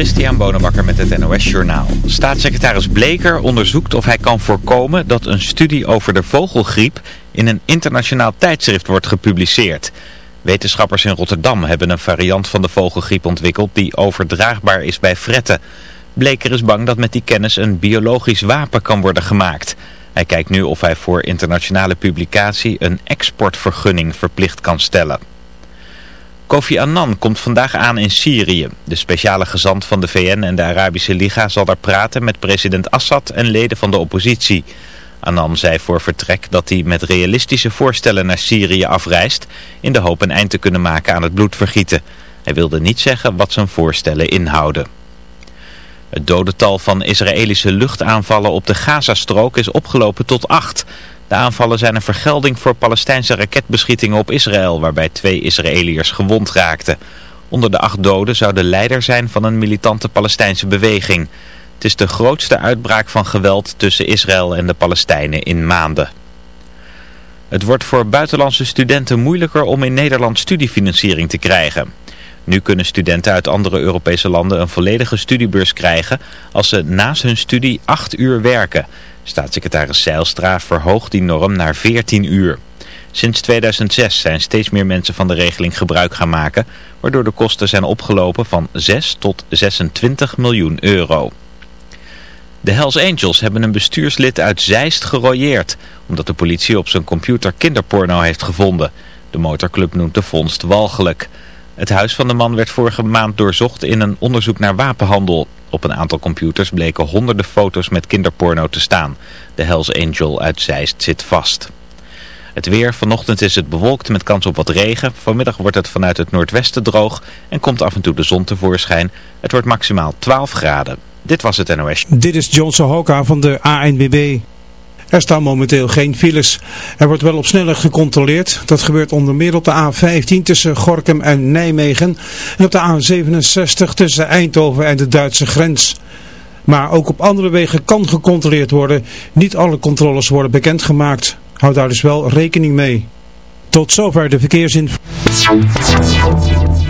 Christian Bonenbakker met het NOS Journaal. Staatssecretaris Bleker onderzoekt of hij kan voorkomen dat een studie over de vogelgriep in een internationaal tijdschrift wordt gepubliceerd. Wetenschappers in Rotterdam hebben een variant van de vogelgriep ontwikkeld die overdraagbaar is bij fretten. Bleker is bang dat met die kennis een biologisch wapen kan worden gemaakt. Hij kijkt nu of hij voor internationale publicatie een exportvergunning verplicht kan stellen. Kofi Annan komt vandaag aan in Syrië. De speciale gezant van de VN en de Arabische Liga zal daar praten met president Assad en leden van de oppositie. Annan zei voor vertrek dat hij met realistische voorstellen naar Syrië afreist... in de hoop een eind te kunnen maken aan het bloedvergieten. Hij wilde niet zeggen wat zijn voorstellen inhouden. Het dodental van Israëlische luchtaanvallen op de Gazastrook is opgelopen tot acht... De aanvallen zijn een vergelding voor Palestijnse raketbeschietingen op Israël, waarbij twee Israëliërs gewond raakten. Onder de acht doden zou de leider zijn van een militante Palestijnse beweging. Het is de grootste uitbraak van geweld tussen Israël en de Palestijnen in maanden. Het wordt voor buitenlandse studenten moeilijker om in Nederland studiefinanciering te krijgen. Nu kunnen studenten uit andere Europese landen een volledige studiebeurs krijgen als ze naast hun studie acht uur werken. Staatssecretaris Zeilstra verhoogt die norm naar 14 uur. Sinds 2006 zijn steeds meer mensen van de regeling gebruik gaan maken, waardoor de kosten zijn opgelopen van 6 tot 26 miljoen euro. De Hells Angels hebben een bestuurslid uit Zeist gerooieerd, omdat de politie op zijn computer kinderporno heeft gevonden. De motorclub noemt de vondst walgelijk. Het huis van de man werd vorige maand doorzocht in een onderzoek naar wapenhandel. Op een aantal computers bleken honderden foto's met kinderporno te staan. De Hells Angel uit Zeist zit vast. Het weer, vanochtend is het bewolkt met kans op wat regen. Vanmiddag wordt het vanuit het noordwesten droog en komt af en toe de zon tevoorschijn. Het wordt maximaal 12 graden. Dit was het NOS. Dit is John Sohoka van de ANWB. Er staan momenteel geen files. Er wordt wel op snelheid gecontroleerd. Dat gebeurt onder meer op de A15 tussen Gorkum en Nijmegen. En op de A67 tussen Eindhoven en de Duitse grens. Maar ook op andere wegen kan gecontroleerd worden. Niet alle controles worden bekendgemaakt. Houd daar dus wel rekening mee. Tot zover de verkeersinformatie.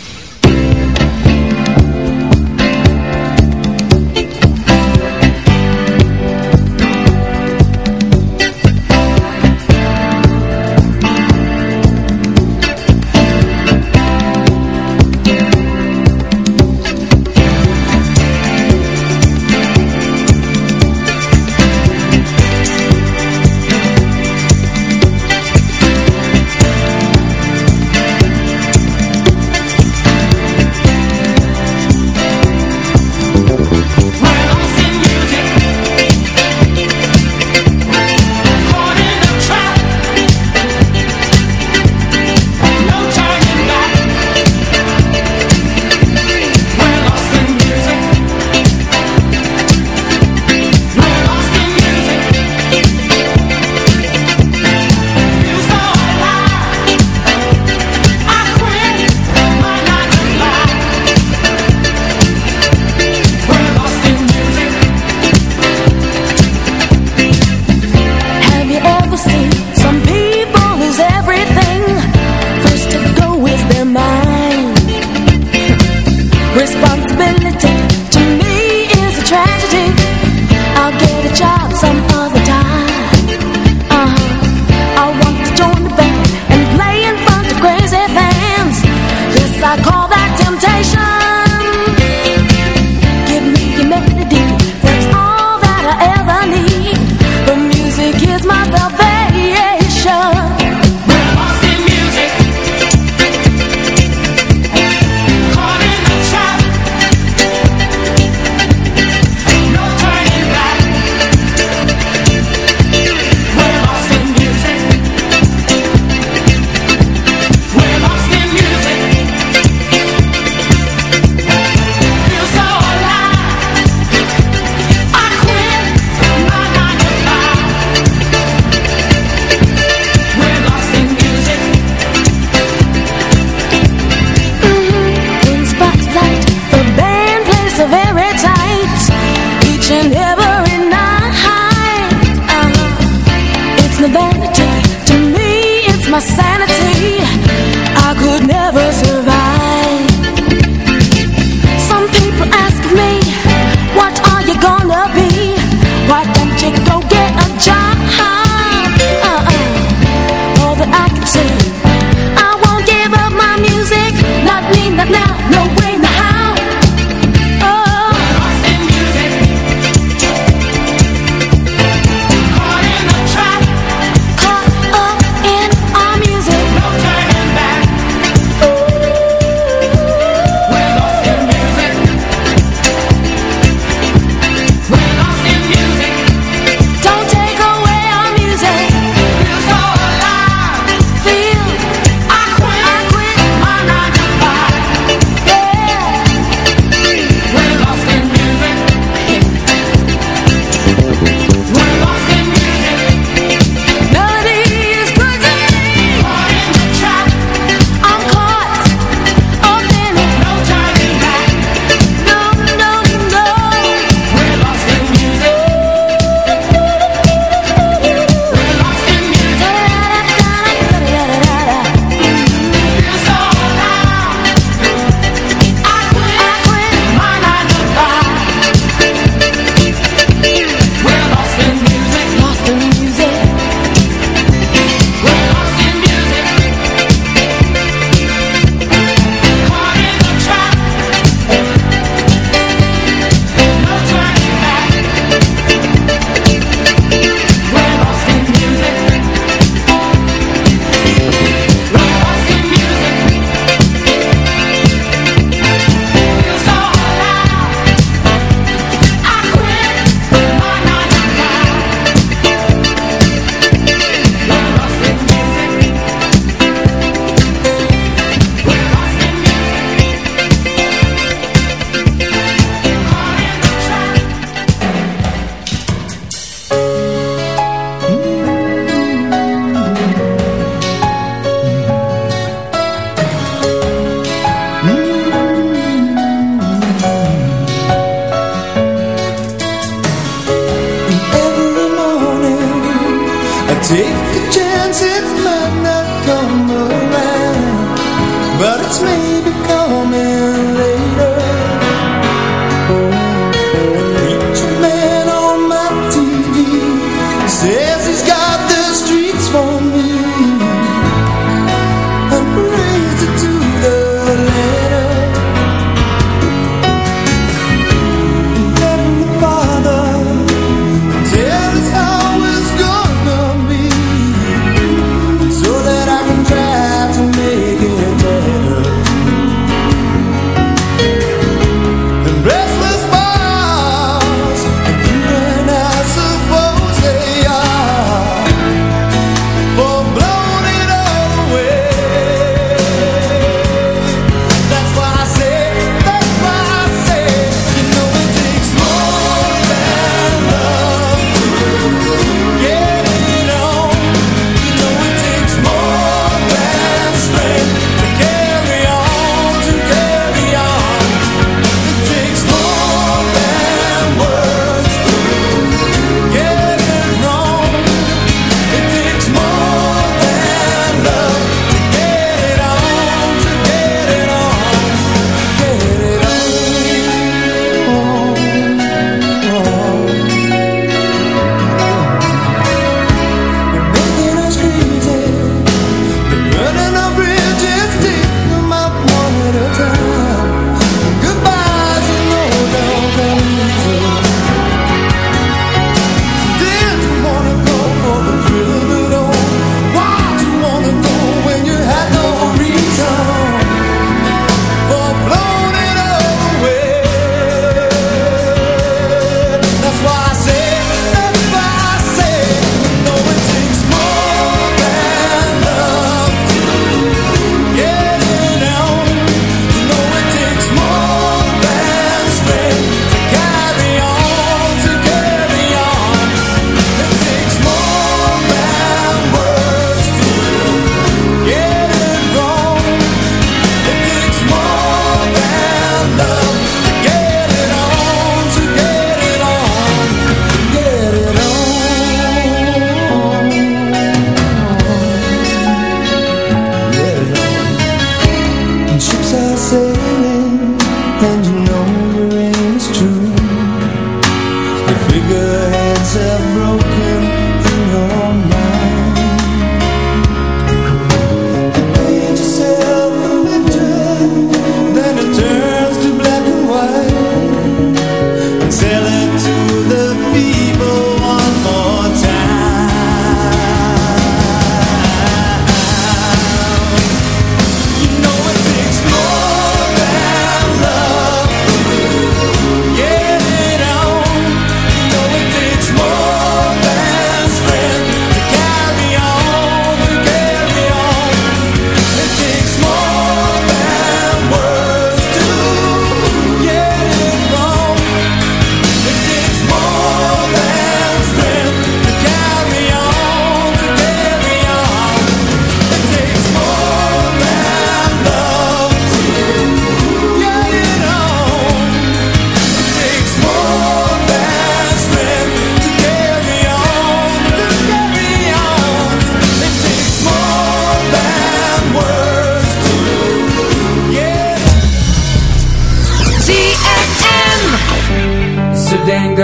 bigger hands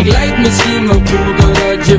Ik lijk misschien wel cool Doordat je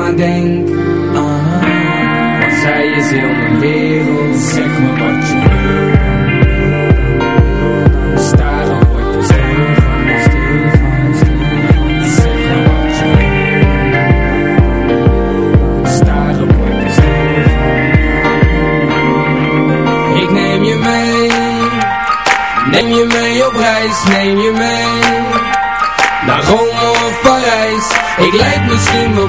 maar denk ah, Want zij is heel mijn wereld. Zeg me wat je wil. Staren word je stil van, stil van, stil van. Zeg me wat je wil. Staren word je stil van. Ik neem je mee. Neem je mee op reis, neem je mee. Naar Rome of Parijs. Ik lijk misschien wel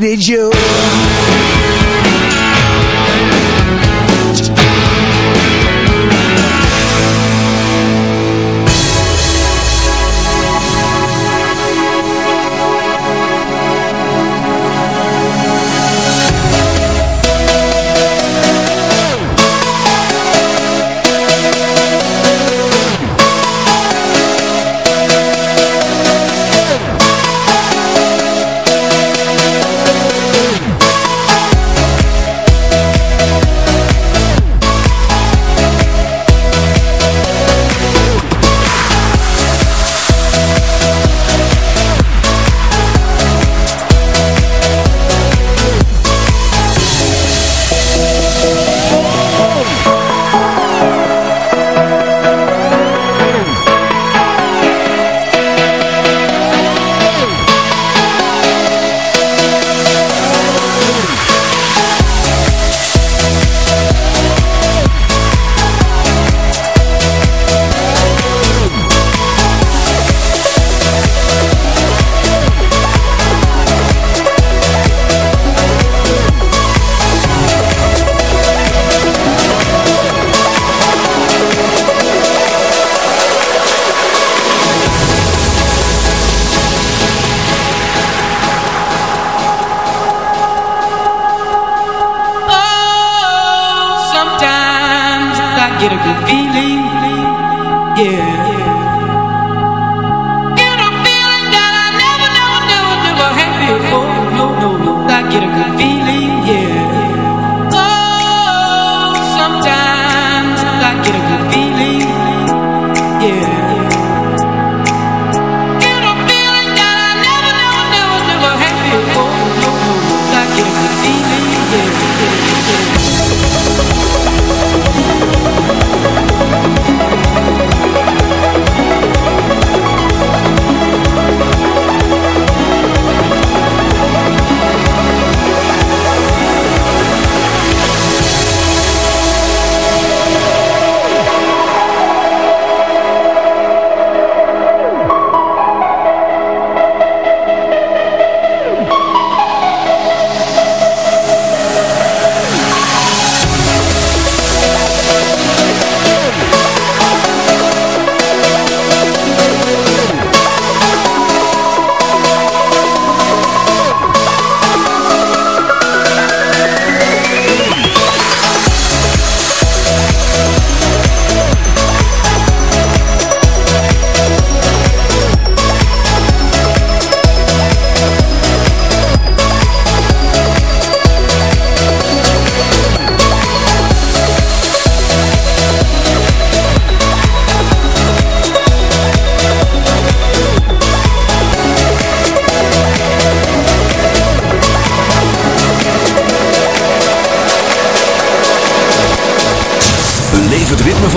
needed you. Get a good feeling,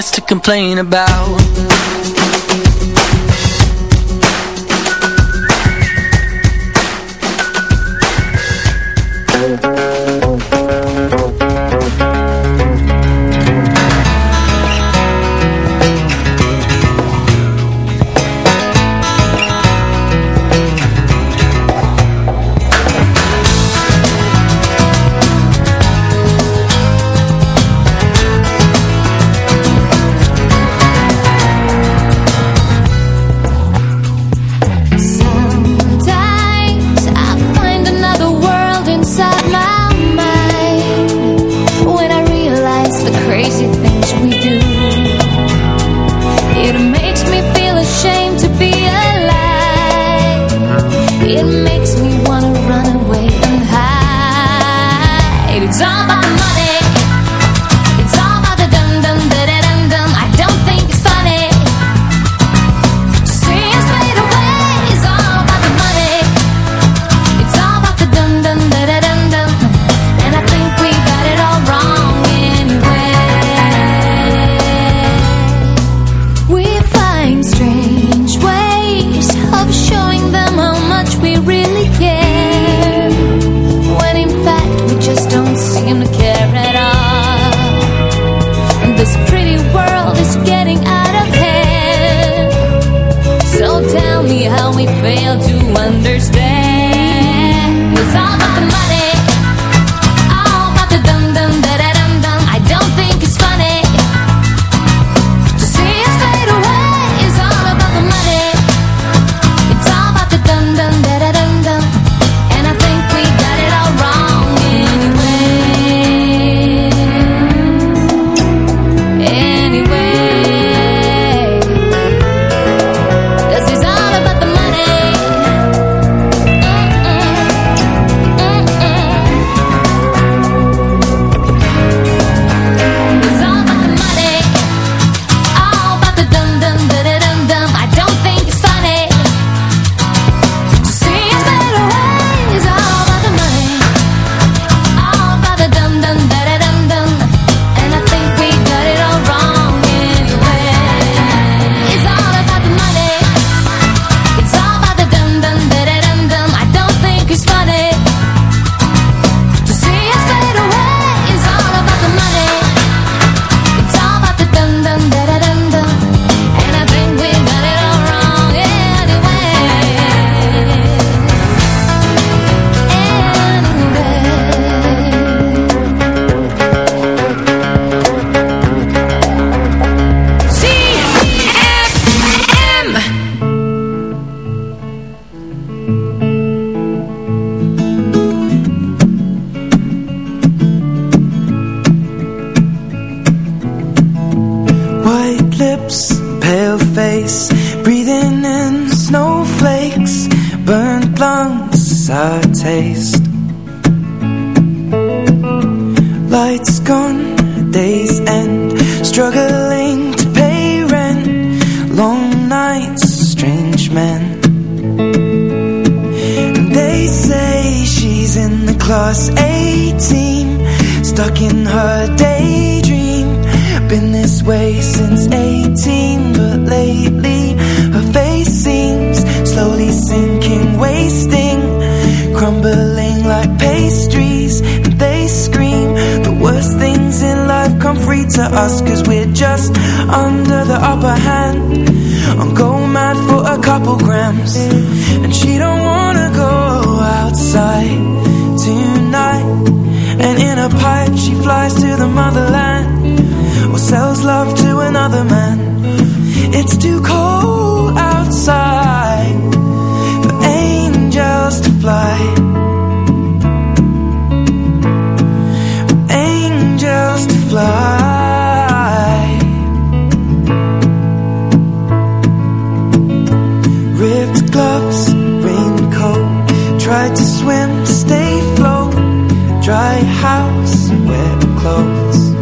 To complain about my house and wear clothes.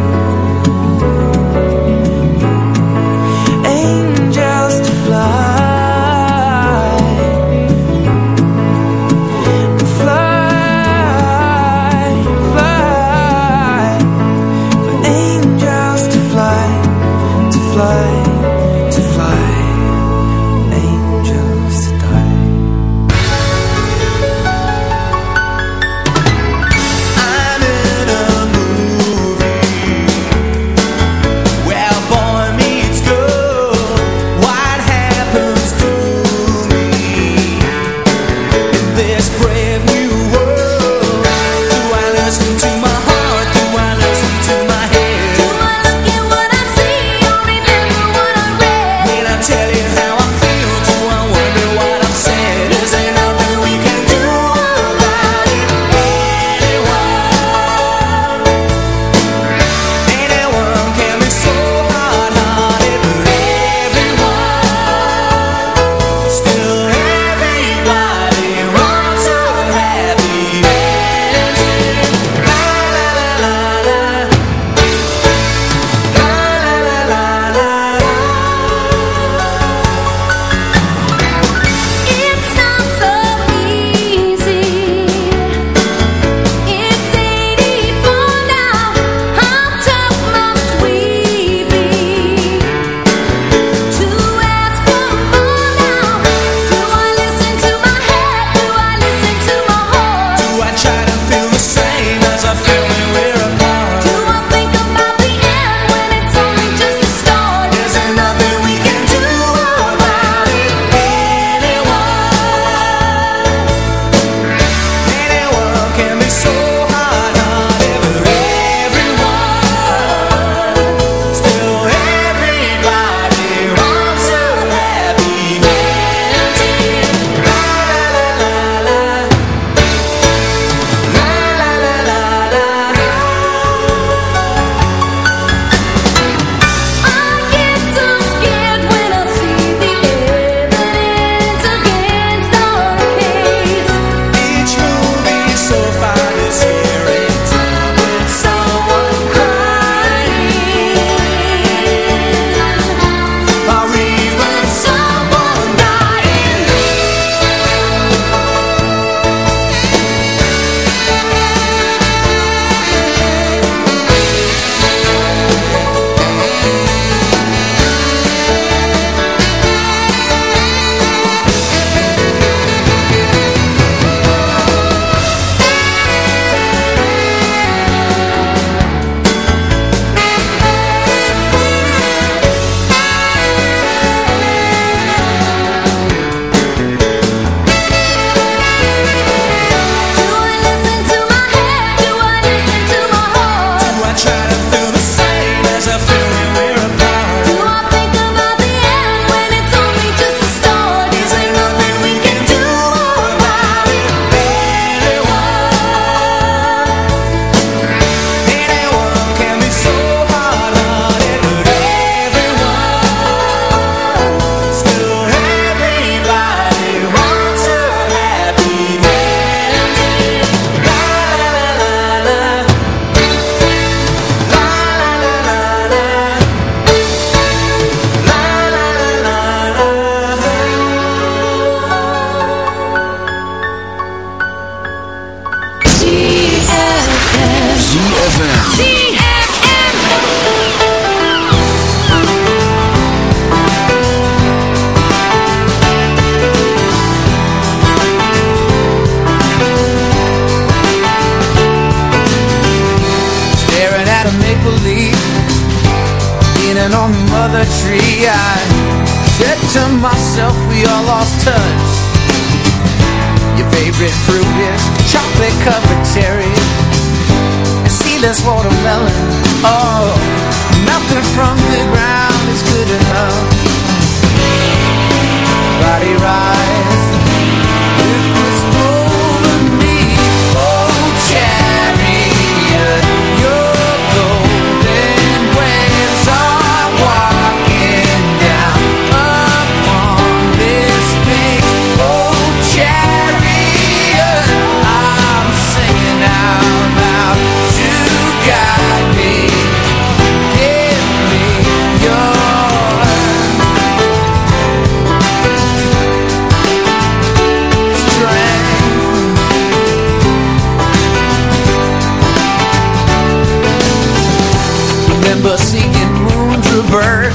rainbow seeking moons bird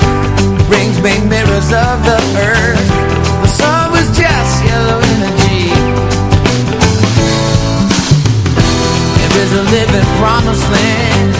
Rings make mirrors of the earth. The sun was just yellow energy. There is a living promised land.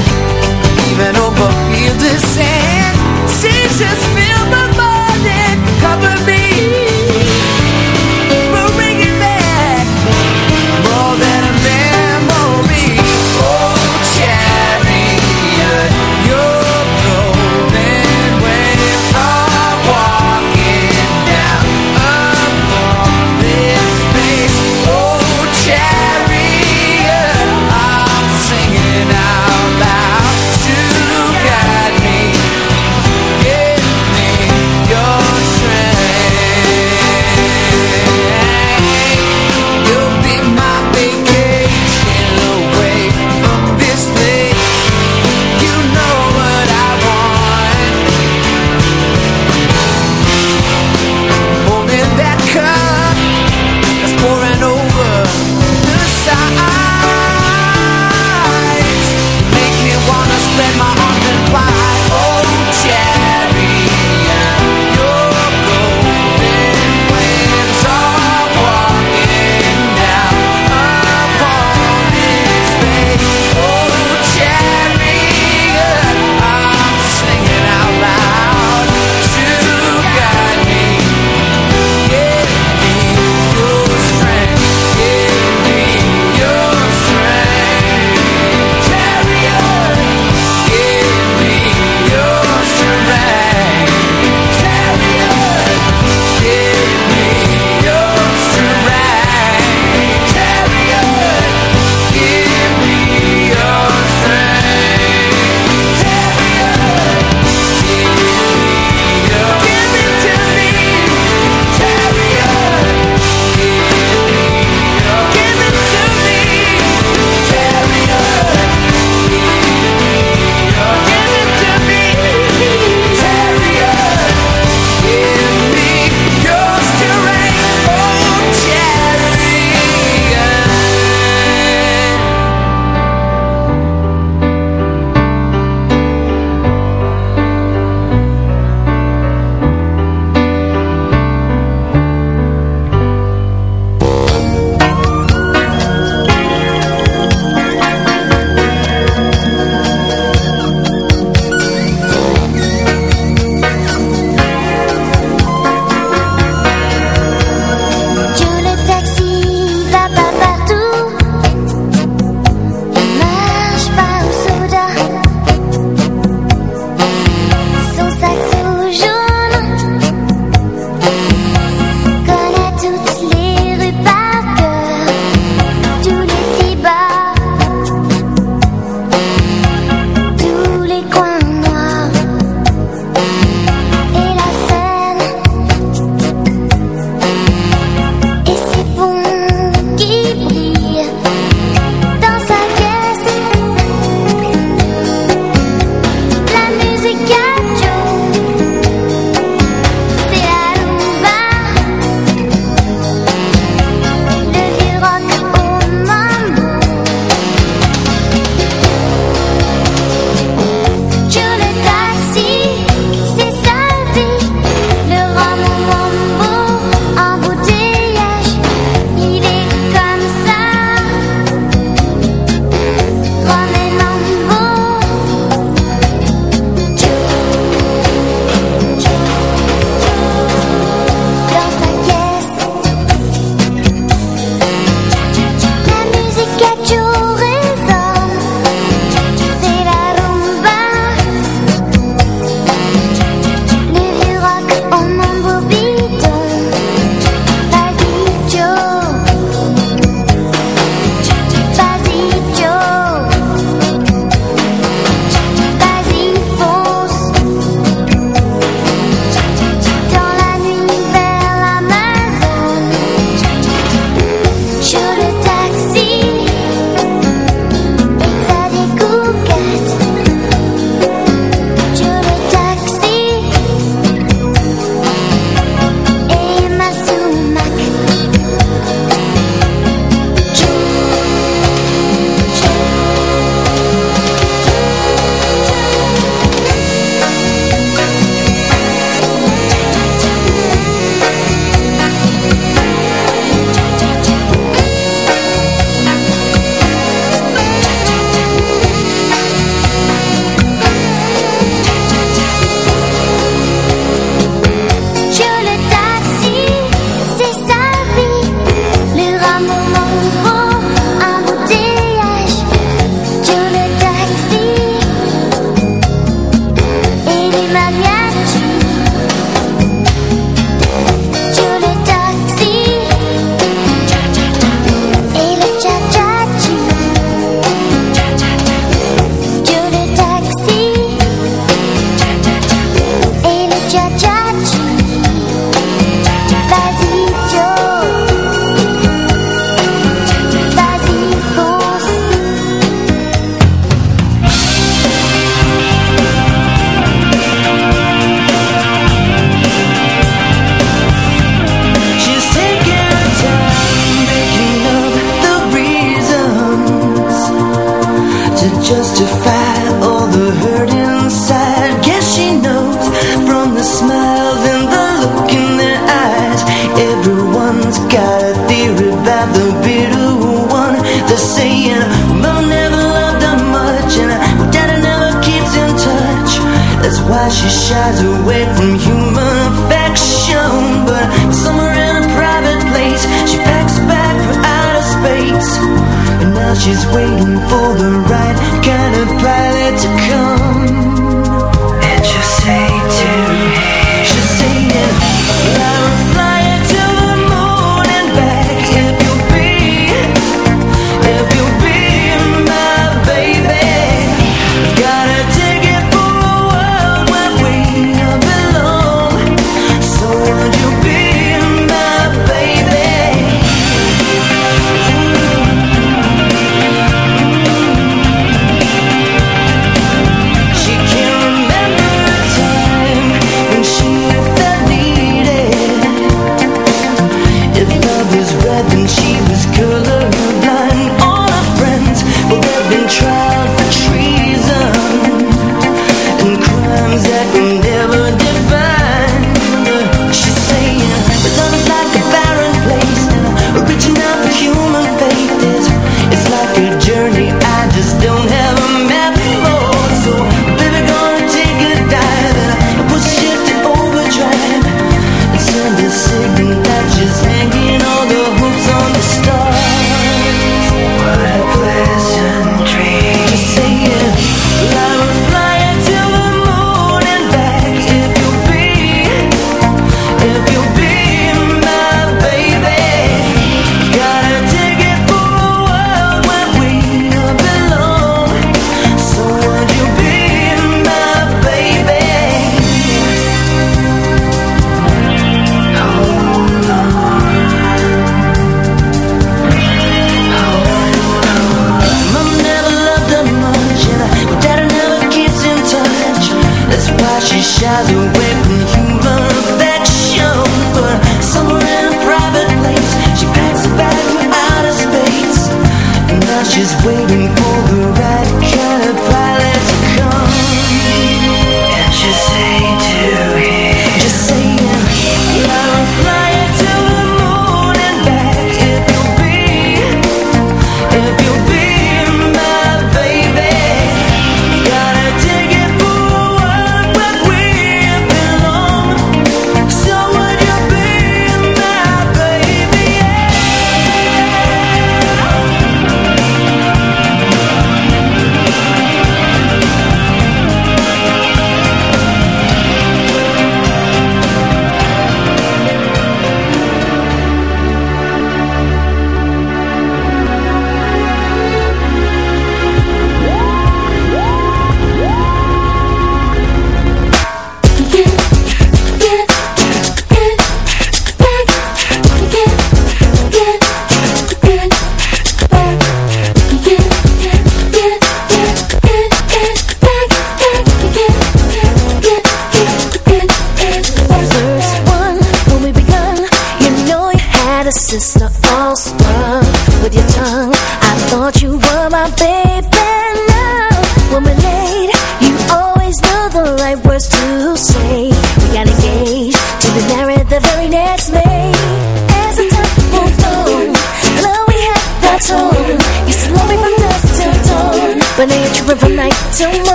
things that we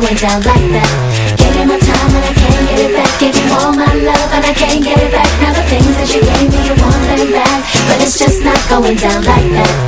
going down like that. Gave you my time and I can't get it back. Gave you all my love and I can't get it back. Now the things that you gave me, you want them back. But it's just not going down like that.